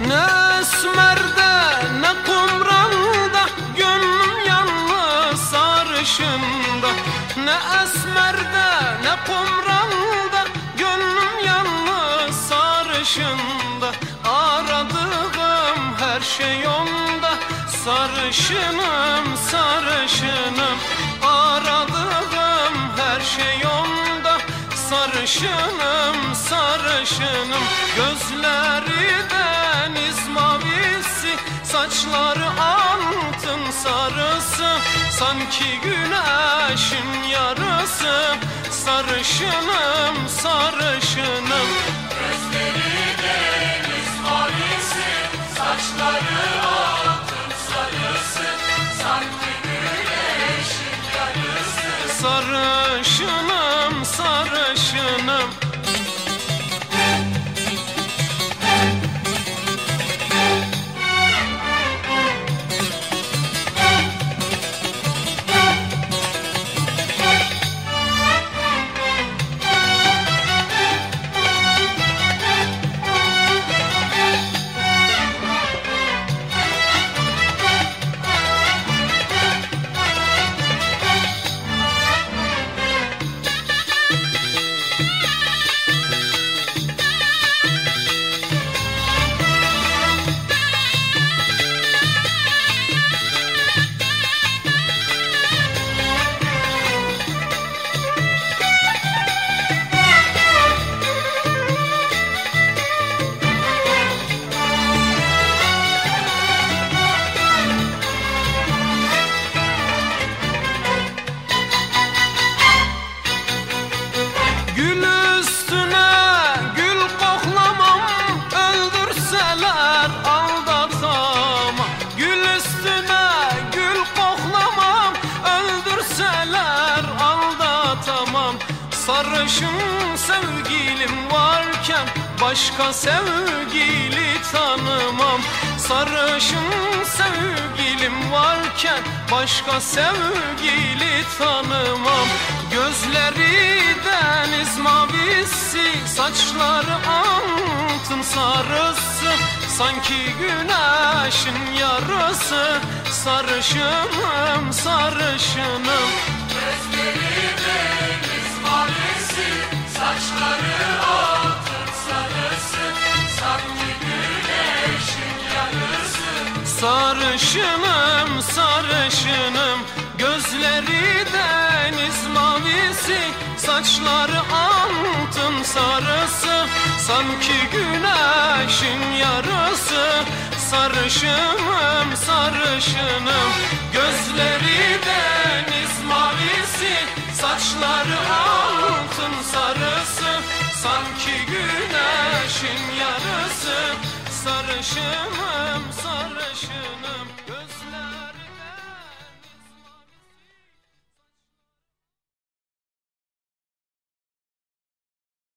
esmerde ne kumralda Gönlüm yalnız sarışında. Ne esmerde ne kumralda Gönlüm yalnız sarışında. Aradığım her şey onda Sarışınım sarışınım. Aradığım her şey onda Sarışınım sarışınım. Gözleri mavisi Saçları altın sarısı Sanki güneşin yarısı. Sarışınım sarışınım Sarışın sevgilim varken Başka sevgili tanımam. Sarışın sevgilim varken Başka sevgili tanımam. Gözleri deniz mavisi Saçları altın sarısı. Sanki güneşin yarısı Sarışınım sarışınım Sarışınım sarışınım. Gözleri deniz mavisi Saçları altın sarısı. Sanki güneşin yarısı. Sarışınım sarışınım. Gözleri deniz mavisi Saçları altın sarısı. Sanki güneşin yarısı. Sarışınım başınım gözler